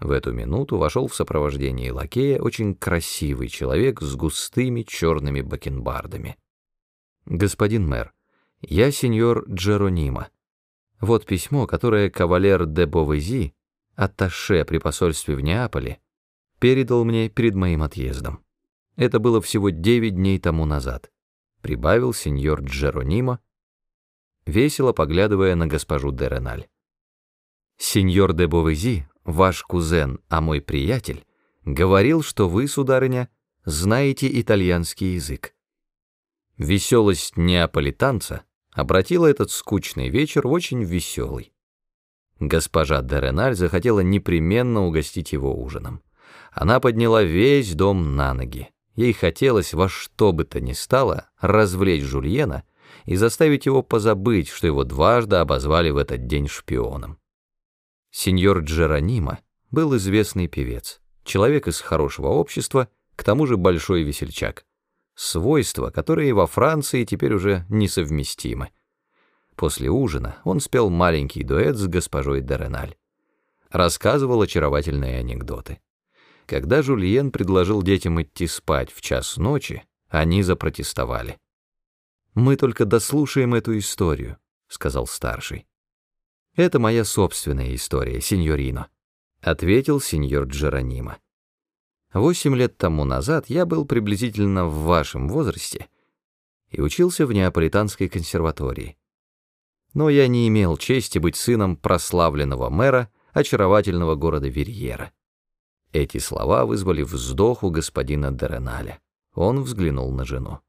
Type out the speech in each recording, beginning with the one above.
В эту минуту вошел в сопровождении лакея очень красивый человек с густыми черными бакенбардами. «Господин мэр, я сеньор Джеронима. Вот письмо, которое кавалер де Бовези, атташе при посольстве в Неаполе, передал мне перед моим отъездом. Это было всего девять дней тому назад», — прибавил сеньор Джеронима, весело поглядывая на госпожу де Реналь. «Сеньор де Бовези ваш кузен, а мой приятель, говорил, что вы, сударыня, знаете итальянский язык. Веселость неаполитанца обратила этот скучный вечер в очень веселый. Госпожа Дереналь захотела непременно угостить его ужином. Она подняла весь дом на ноги. Ей хотелось во что бы то ни стало развлечь Жульена и заставить его позабыть, что его дважды обозвали в этот день шпионом. Сеньор Джеронима был известный певец, человек из хорошего общества, к тому же большой весельчак. Свойства, которые во Франции теперь уже несовместимы. После ужина он спел маленький дуэт с госпожой Дереналь. Рассказывал очаровательные анекдоты. Когда Жульен предложил детям идти спать в час ночи, они запротестовали. «Мы только дослушаем эту историю», — сказал старший. «Это моя собственная история, сеньорино», — ответил сеньор Джеронимо. «Восемь лет тому назад я был приблизительно в вашем возрасте и учился в Неаполитанской консерватории. Но я не имел чести быть сыном прославленного мэра очаровательного города Верьера». Эти слова вызвали вздох у господина Дереналя. Он взглянул на жену.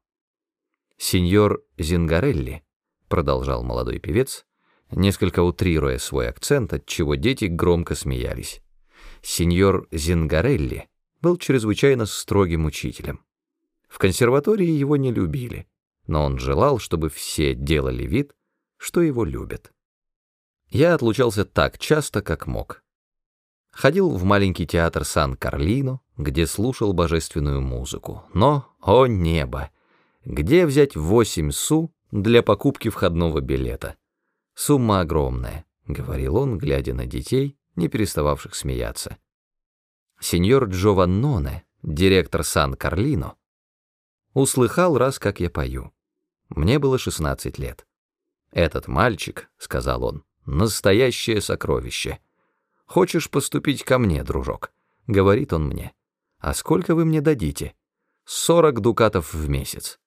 «Сеньор Зингарелли», — продолжал молодой певец, — несколько утрируя свой акцент, от чего дети громко смеялись. Сеньор Зингарелли был чрезвычайно строгим учителем. В консерватории его не любили, но он желал, чтобы все делали вид, что его любят. Я отлучался так часто, как мог. Ходил в маленький театр Сан-Карлино, где слушал божественную музыку. Но, о небо, где взять восемь су для покупки входного билета? Сумма огромная, — говорил он, глядя на детей, не перестававших смеяться. Сеньор Джованноне, директор Сан-Карлино, услыхал раз, как я пою. Мне было 16 лет. «Этот мальчик», — сказал он, — «настоящее сокровище. Хочешь поступить ко мне, дружок?» — говорит он мне. «А сколько вы мне дадите?» «Сорок дукатов в месяц».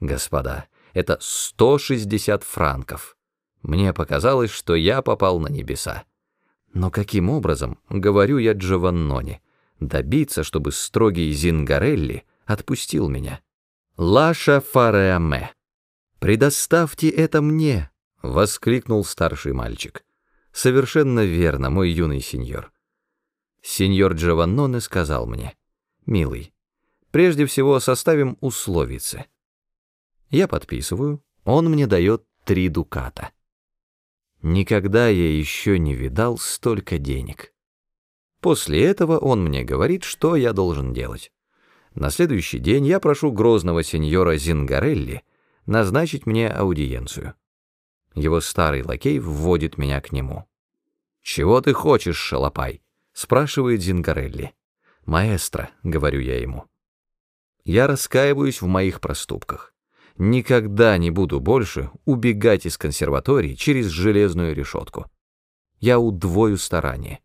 «Господа, это 160 франков». Мне показалось, что я попал на небеса. Но каким образом, говорю я Джованноне, добиться, чтобы строгий Зингарелли отпустил меня? «Лаша фареаме! Предоставьте это мне!» — воскликнул старший мальчик. «Совершенно верно, мой юный сеньор». Сеньор Джованноне сказал мне, «Милый, прежде всего составим условицы». Я подписываю, он мне дает три дуката. Никогда я еще не видал столько денег. После этого он мне говорит, что я должен делать. На следующий день я прошу грозного сеньора Зингарелли назначить мне аудиенцию. Его старый лакей вводит меня к нему. «Чего ты хочешь, шалопай?» — спрашивает Зингарелли. «Маэстро», — говорю я ему. Я раскаиваюсь в моих проступках. Никогда не буду больше убегать из консерватории через железную решетку. Я удвою старание.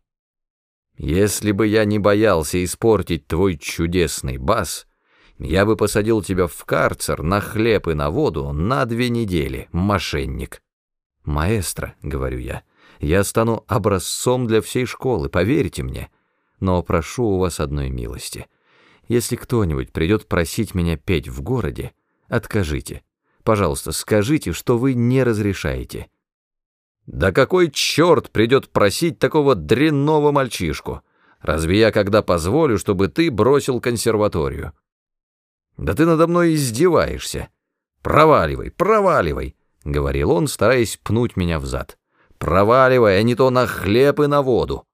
Если бы я не боялся испортить твой чудесный бас, я бы посадил тебя в карцер на хлеб и на воду на две недели, мошенник. Маэстро, — говорю я, — я стану образцом для всей школы, поверьте мне. Но прошу у вас одной милости. Если кто-нибудь придет просить меня петь в городе, Откажите. Пожалуйста, скажите, что вы не разрешаете. Да какой черт придет просить такого дрянного мальчишку? Разве я когда позволю, чтобы ты бросил консерваторию? Да ты надо мной издеваешься. Проваливай, проваливай, — говорил он, стараясь пнуть меня в зад. Проваливай, а не то на хлеб и на воду.